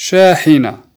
شاحنة.